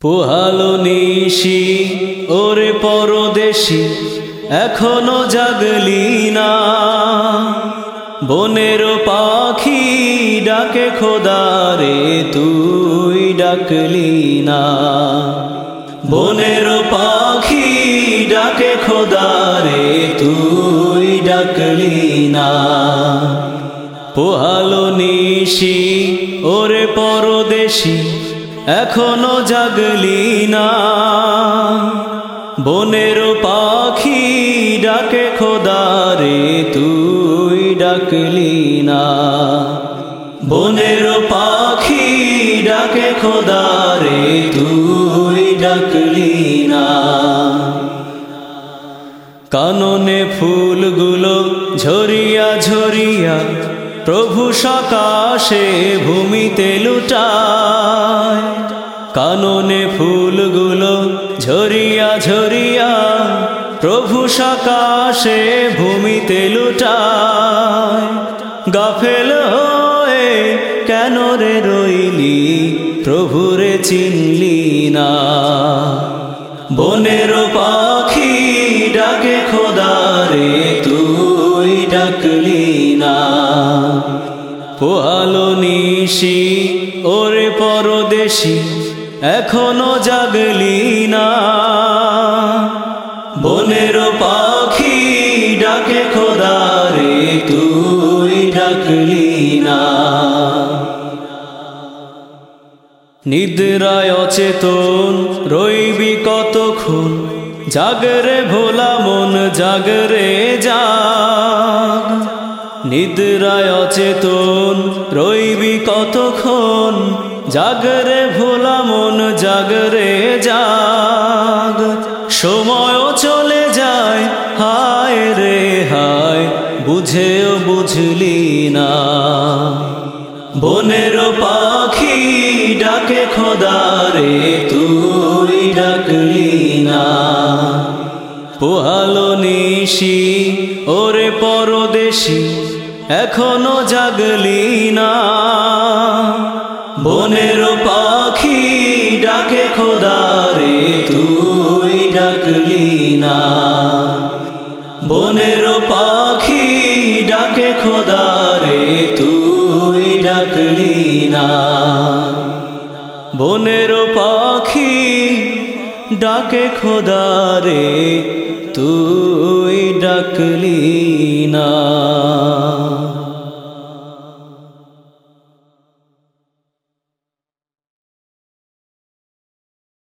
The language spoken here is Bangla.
পোহালো নিশি, ওরে পরদেশি, এখনও জাগলি না। বনের পাখি ডাকে খোদারে তুই ডাকলি না। বনের পাখি ডাকে খোদারে তুই ডাকলি না। পোহালো নিশি, ওরে পরদেশি এখনও জাগলি না। বনের পাখি ডাকে খোদারে তুই ডাকলি না। বনের পাখি ডাকে খোদারে তুই ডাকলি না। কাননে ফুলগুলো ঝরিয়া ঝরিয়া প্রভু সকাশে ভূমিতে লুটায়। কাননে ফুলগুলো ঝরিয়া ঝরিয়া প্রভু সকাশে ভূমিতে লুটায়। গাফেল হয়ে কেন রে রইলি? প্রভুরে চিনলি না। বনের পাখি পোহালো নিশি, ওরে পরদেশি, এখনও জাগলি না। বনের পাখি ডাকে খোদারে তুই ডাকলি না। নিদ্রায় অচেতন রইবি কতক্ষণ? জাগরে ভোলা মন জাগরে জাগ নিদ্রায় অচেতন, রইবি কতক্ষণ? জাগরে ভোলা মন জাগরে জাগ। সময়ও চলে যায়, হায় রে হায়, বুঝেও বুঝলি না। বনের পাখি ডাকে খোদারে তুই ডাকলি না। পোহালো নিশি, ওরে পরদেশি এখনও জাগলি না। বনের পাখি ডাকে খোদারে তুই ডাকলি না। বনের পাখি ডাকে খোদারে তুই ডাকলি না। বনের পাখি ডাকে খোদারে তুই ডাকলি